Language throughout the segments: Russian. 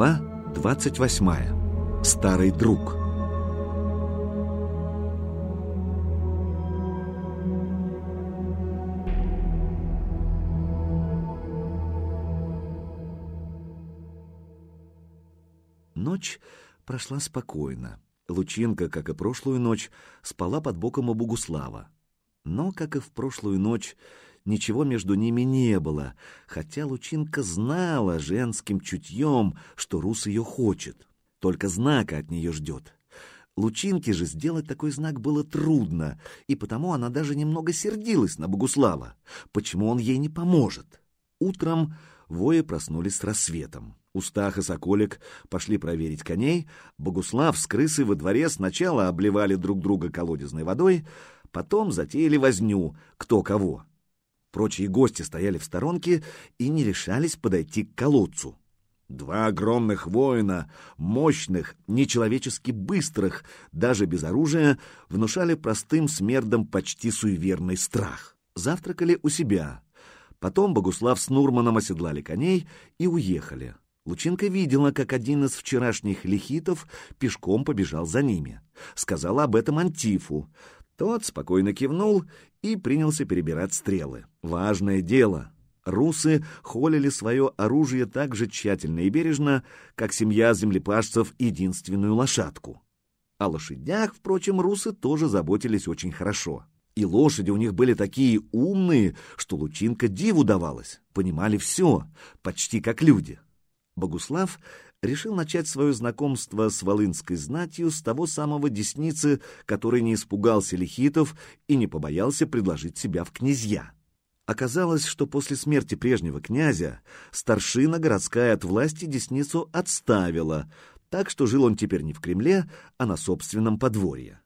Глава 28. Старый друг. Ночь прошла спокойно. Лучинка, как и прошлую ночь, спала под боком у Богуслава. Но, как и в прошлую ночь, ничего между ними не было, хотя Лучинка знала женским чутьем, что Рус ее хочет, только знака от нее ждет. Лучинке же сделать такой знак было трудно, и потому она даже немного сердилась на Богуслава, почему он ей не поможет. Утром вои проснулись с рассветом. Устах и Соколик пошли проверить коней, Богуслав с крысой во дворе сначала обливали друг друга колодезной водой, потом затеяли возню, кто кого. Прочие гости стояли в сторонке и не решались подойти к колодцу. Два огромных воина, мощных, нечеловечески быстрых, даже без оружия, внушали простым смердам почти суеверный страх. Завтракали у себя. Потом Богуслав с Нурманом оседлали коней и уехали. Лучинка видела, как один из вчерашних лихитов пешком побежал за ними. Сказала об этом Антифу. Тот спокойно кивнул и принялся перебирать стрелы. Важное дело. Русы холили свое оружие так же тщательно и бережно, как семья землепашцев единственную лошадку. О лошадях, впрочем, русы тоже заботились очень хорошо. И лошади у них были такие умные, что Лучинка диву давалась, понимали все, почти как люди. Богуслав решил начать свое знакомство с волынской знатью с того самого десницы, который не испугался лихитов и не побоялся предложить себя в князья. Оказалось, что после смерти прежнего князя старшина городская от власти десницу отставила, так что жил он теперь не в Кремле, а на собственном подворье.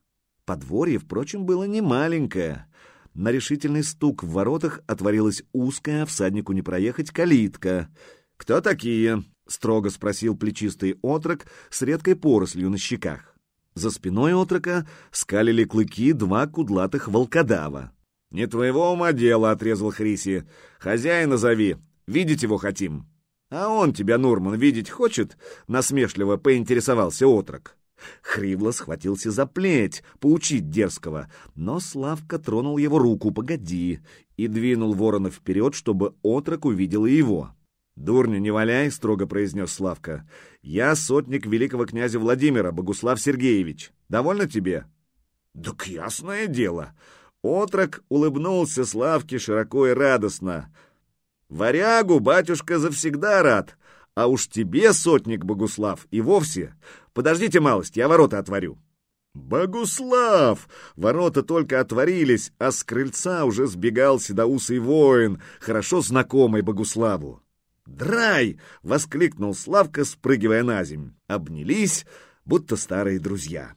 Подворье, впрочем, было не маленькое. На решительный стук в воротах отворилась узкая, всаднику не проехать, калитка. «Кто такие?» — строго спросил плечистый отрок с редкой порослью на щеках. За спиной отрока скалили клыки два кудлатых волкодава. «Не твоего ума дело», — отрезал Хриси. «Хозяина зови, видеть его хотим». «А он тебя, Нурман, видеть хочет?» — насмешливо поинтересовался отрок. Хривло схватился за плеть, поучить дерзкого, но Славка тронул его руку «погоди» и двинул ворона вперед, чтобы отрок увидел его. «Дурню не валяй», — строго произнес Славка. «Я сотник великого князя Владимира, Богуслав Сергеевич. Довольно тебе?» «Так ясное дело». Отрок улыбнулся Славке широко и радостно. «Варягу батюшка завсегда рад, а уж тебе, сотник Богуслав, и вовсе. Подождите малость, я ворота отворю». «Богуслав!» Ворота только отворились, а с крыльца уже сбегал седоусый воин, хорошо знакомый Богуславу. «Драй!» — воскликнул Славка, спрыгивая на земь. Обнялись, будто старые друзья.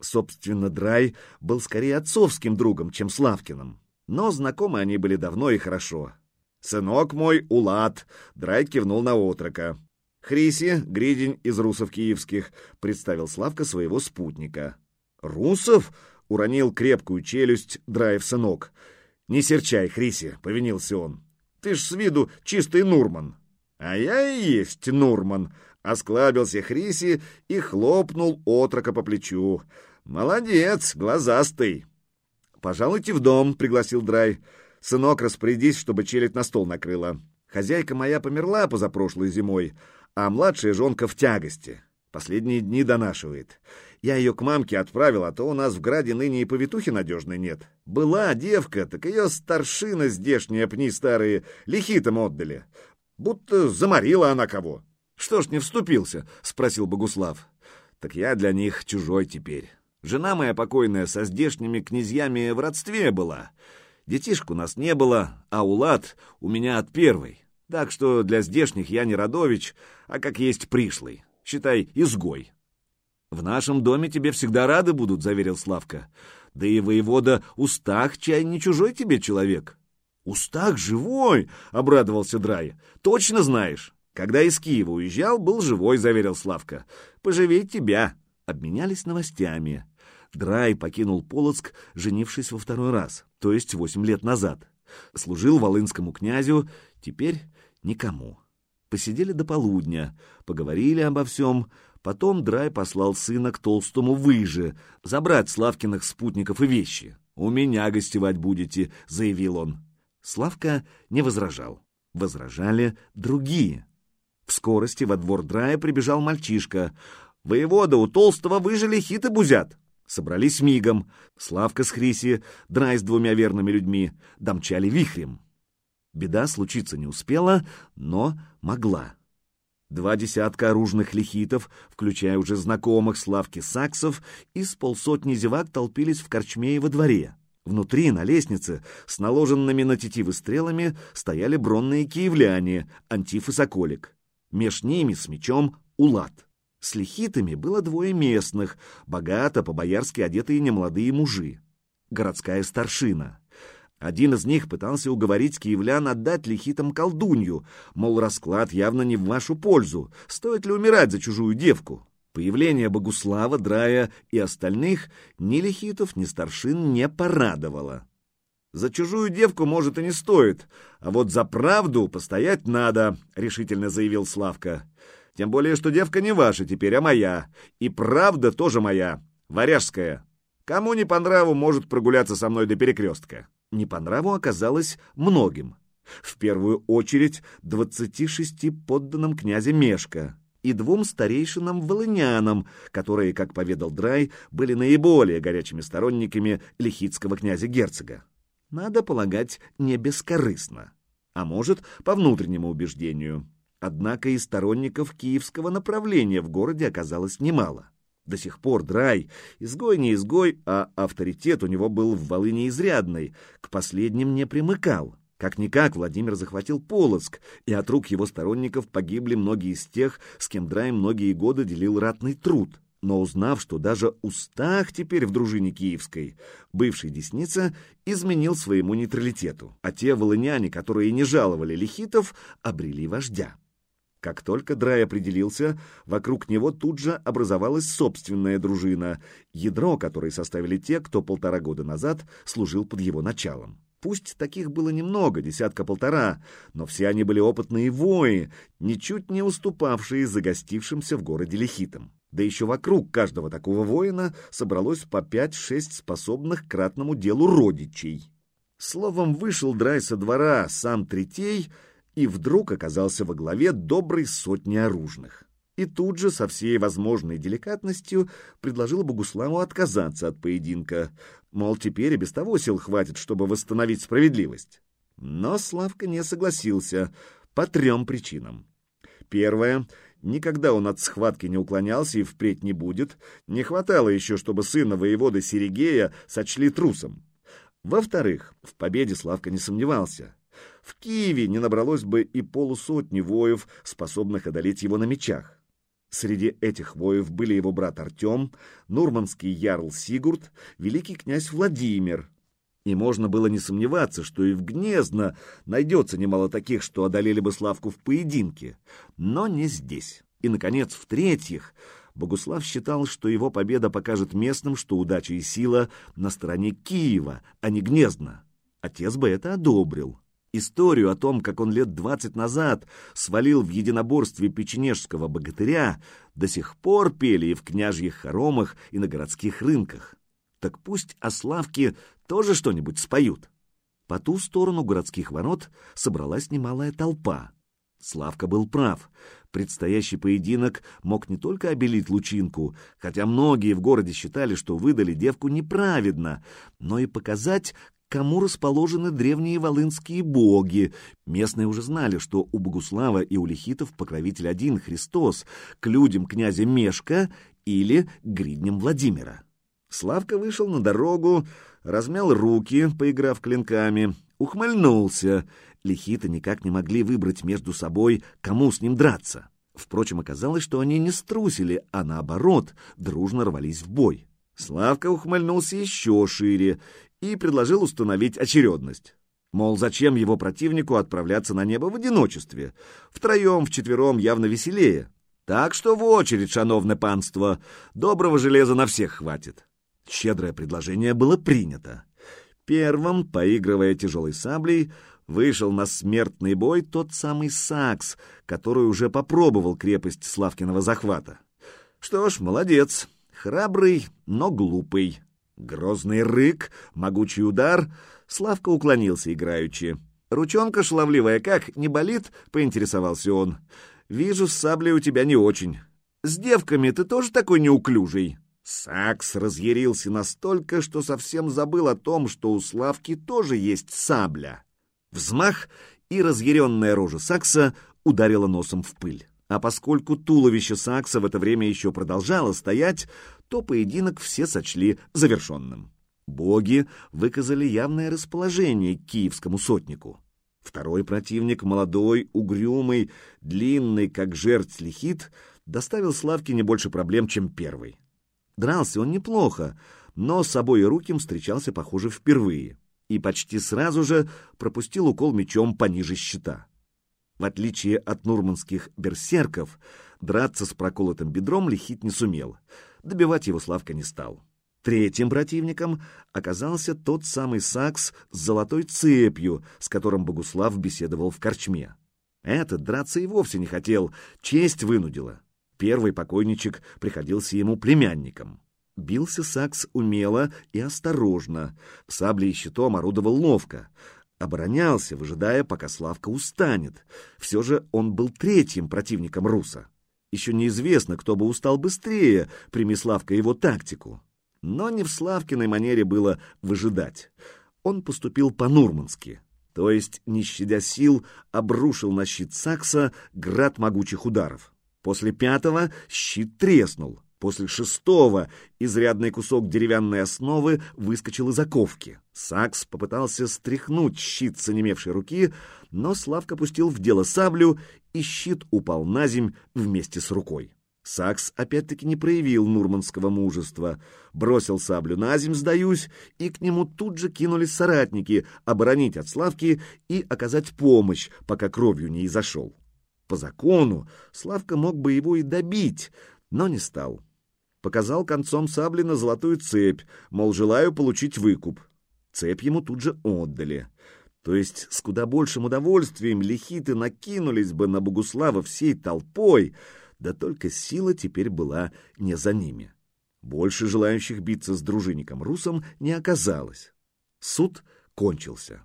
Собственно, Драй был скорее отцовским другом, чем Славкиным. Но знакомы они были давно и хорошо. «Сынок мой, Улад!» — Драй кивнул на отрока. «Хриси, Гридень из русов киевских», — представил Славка своего спутника. «Русов?» — уронил крепкую челюсть Драев сынок. «Не серчай, Хриси», — повинился он. «Ты ж с виду чистый Нурман». «А я и есть Нурман», — осклабился Хриси и хлопнул отрока по плечу. «Молодец, глазастый». «Пожалуйте в дом», — пригласил Драй. «Сынок, распорядись, чтобы челядь на стол накрыла. Хозяйка моя померла позапрошлой зимой, а младшая жонка в тягости. Последние дни донашивает. Я ее к мамке отправил, а то у нас в граде ныне и повитухи надежной нет. Была девка, так ее старшина здешние пни старые лихитом отдали. Будто заморила она кого. Что ж не вступился? Спросил Богуслав. Так я для них чужой теперь. Жена моя покойная со здешними князьями в родстве была. Детишек у нас не было, а улад у меня от первой. Так что для здешних я не родович, а как есть пришлый. Считай, изгой. «В нашем доме тебе всегда рады будут», — заверил Славка. «Да и воевода Устах, чай не чужой тебе человек». «Устах живой!» — обрадовался Драй. «Точно знаешь?» «Когда из Киева уезжал, был живой», — заверил Славка. «Поживей тебя». Обменялись новостями. Драй покинул Полоцк, женившись во второй раз, то есть восемь лет назад. Служил волынскому князю, теперь никому. Посидели до полудня, поговорили обо всем, потом Драй послал сына к Толстому выже, забрать Славкиных спутников и вещи. «У меня гостевать будете», — заявил он. Славка не возражал. Возражали другие. В скорости во двор Драя прибежал мальчишка. «Воевода, у Толстого выжили хиты бузят!» Собрались мигом. Славка с Хриси, Драй с двумя верными людьми, домчали вихрем. Беда случиться не успела, но могла. Два десятка оружных лихитов, включая уже знакомых Славки саксов, и с полсотни зевак толпились в корчме и во дворе. Внутри, на лестнице, с наложенными на тетивы стрелами, стояли бронные киевляне, Антиф и Соколик. Меж ними с мечом Улад. С лихитами было двое местных, богато, по-боярски одетые немолодые мужи. Городская старшина. Один из них пытался уговорить киевлян отдать лихитам колдунью, мол, расклад явно не в вашу пользу, стоит ли умирать за чужую девку. Появление Богуслава, Драя и остальных ни лихитов, ни старшин не порадовало. За чужую девку, может, и не стоит, а вот за правду постоять надо, — решительно заявил Славка. Тем более, что девка не ваша теперь, а моя. И правда тоже моя, варяжская. Кому не по нраву, может прогуляться со мной до перекрестка. Не по нраву оказалось многим. В первую очередь двадцати шести подданным князя Мешка и двум старейшинам-волынянам, которые, как поведал Драй, были наиболее горячими сторонниками лихитского князя-герцога. Надо полагать, не бескорыстно, а может, по внутреннему убеждению. Однако и сторонников киевского направления в городе оказалось немало. До сих пор Драй, изгой не изгой, а авторитет у него был в Волыне изрядный, к последним не примыкал. Как-никак Владимир захватил Полоцк, и от рук его сторонников погибли многие из тех, с кем Драй многие годы делил ратный труд. Но узнав, что даже Устах теперь в дружине киевской, бывший Десница изменил своему нейтралитету, а те волыняне, которые не жаловали лихитов, обрели вождя. Как только Драй определился, вокруг него тут же образовалась собственная дружина, ядро которой составили те, кто полтора года назад служил под его началом. Пусть таких было немного, десятка-полтора, но все они были опытные вои, ничуть не уступавшие загостившимся в городе лихитам. Да еще вокруг каждого такого воина собралось по пять-шесть способных к ратному делу родичей. Словом, вышел Драй со двора сам Третей и вдруг оказался во главе доброй сотни оружных и тут же со всей возможной деликатностью предложил Богуславу отказаться от поединка, мол, теперь и без того сил хватит, чтобы восстановить справедливость. Но Славка не согласился по трем причинам. Первое. Никогда он от схватки не уклонялся и впредь не будет. Не хватало еще, чтобы сына воевода Серегея сочли трусом. Во-вторых, в победе Славка не сомневался. В Киеве не набралось бы и полусотни воев, способных одолеть его на мечах. Среди этих воев были его брат Артем, нурманский ярл Сигурд, великий князь Владимир. И можно было не сомневаться, что и в Гнездно найдется немало таких, что одолели бы Славку в поединке. Но не здесь. И, наконец, в-третьих, Богуслав считал, что его победа покажет местным, что удача и сила на стороне Киева, а не Гнездна. Отец бы это одобрил. Историю о том, как он лет двадцать назад свалил в единоборстве печенежского богатыря, до сих пор пели и в княжьих хоромах, и на городских рынках. Так пусть о Славке тоже что-нибудь споют. По ту сторону городских ворот собралась немалая толпа. Славка был прав. Предстоящий поединок мог не только обелить лучинку, хотя многие в городе считали, что выдали девку неправедно, но и показать, кому расположены древние волынские боги. Местные уже знали, что у Богуслава и у Лихитов покровитель один Христос, к людям князя Мешка или гридням Владимира. Славка вышел на дорогу, размял руки, поиграв клинками, ухмыльнулся. Лихиты никак не могли выбрать между собой, кому с ним драться. Впрочем, оказалось, что они не струсили, а наоборот, дружно рвались в бой. Славка ухмыльнулся еще шире и предложил установить очередность. Мол, зачем его противнику отправляться на небо в одиночестве? Втроем, вчетвером явно веселее. Так что в очередь, шановное панство, доброго железа на всех хватит. Щедрое предложение было принято. Первым, поигрывая тяжелой саблей, вышел на смертный бой тот самый Сакс, который уже попробовал крепость Славкиного захвата. Что ж, молодец, храбрый, но глупый. Грозный рык, могучий удар, Славка уклонился играючи. «Ручонка шлавливая как, не болит?» — поинтересовался он. «Вижу, с саблей у тебя не очень. С девками ты тоже такой неуклюжий?» Сакс разъярился настолько, что совсем забыл о том, что у Славки тоже есть сабля. Взмах, и разъяренная рожа Сакса ударила носом в пыль. А поскольку туловище Сакса в это время еще продолжало стоять, то поединок все сочли завершенным. Боги выказали явное расположение к киевскому сотнику. Второй противник, молодой, угрюмый, длинный, как жертв лихит, доставил Славке не больше проблем, чем первый. Дрался он неплохо, но с собой и руким встречался, похоже, впервые, и почти сразу же пропустил укол мечом пониже щита. В отличие от нурманских берсерков, драться с проколотым бедром лихит не сумел. Добивать его Славка не стал. Третьим противником оказался тот самый Сакс с золотой цепью, с которым Богуслав беседовал в корчме. Этот драться и вовсе не хотел, честь вынудила. Первый покойничек приходился ему племянником. Бился Сакс умело и осторожно, саблей и щитом орудовал ловко, оборонялся, выжидая, пока Славка устанет. Все же он был третьим противником Руса. Еще неизвестно, кто бы устал быстрее, прими Славка его тактику. Но не в Славкиной манере было выжидать. Он поступил по-нурмански, то есть, не щадя сил, обрушил на щит Сакса град могучих ударов. После пятого щит треснул. После шестого изрядный кусок деревянной основы выскочил из оковки. Сакс попытался стряхнуть щит с онемевшей руки, но Славка пустил в дело саблю, и щит упал на земь вместе с рукой. Сакс опять-таки не проявил нурманского мужества. Бросил саблю на земь, сдаюсь, и к нему тут же кинулись соратники оборонить от Славки и оказать помощь, пока кровью не изошел. По закону Славка мог бы его и добить, но не стал. Показал концом сабли на золотую цепь, мол, желаю получить выкуп. Цепь ему тут же отдали. То есть с куда большим удовольствием лихиты накинулись бы на Богуслава всей толпой, да только сила теперь была не за ними. Больше желающих биться с дружинником русом не оказалось. Суд кончился.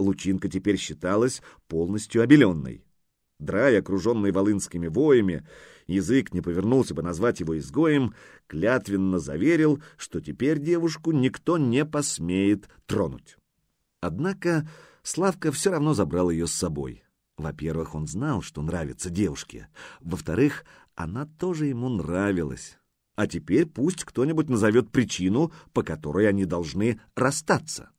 Лучинка теперь считалась полностью обеленной. Драй, окруженный волынскими воями, язык не повернулся бы назвать его изгоем, клятвенно заверил, что теперь девушку никто не посмеет тронуть. Однако Славка все равно забрал ее с собой. Во-первых, он знал, что нравится девушке. Во-вторых, она тоже ему нравилась. А теперь пусть кто-нибудь назовет причину, по которой они должны расстаться.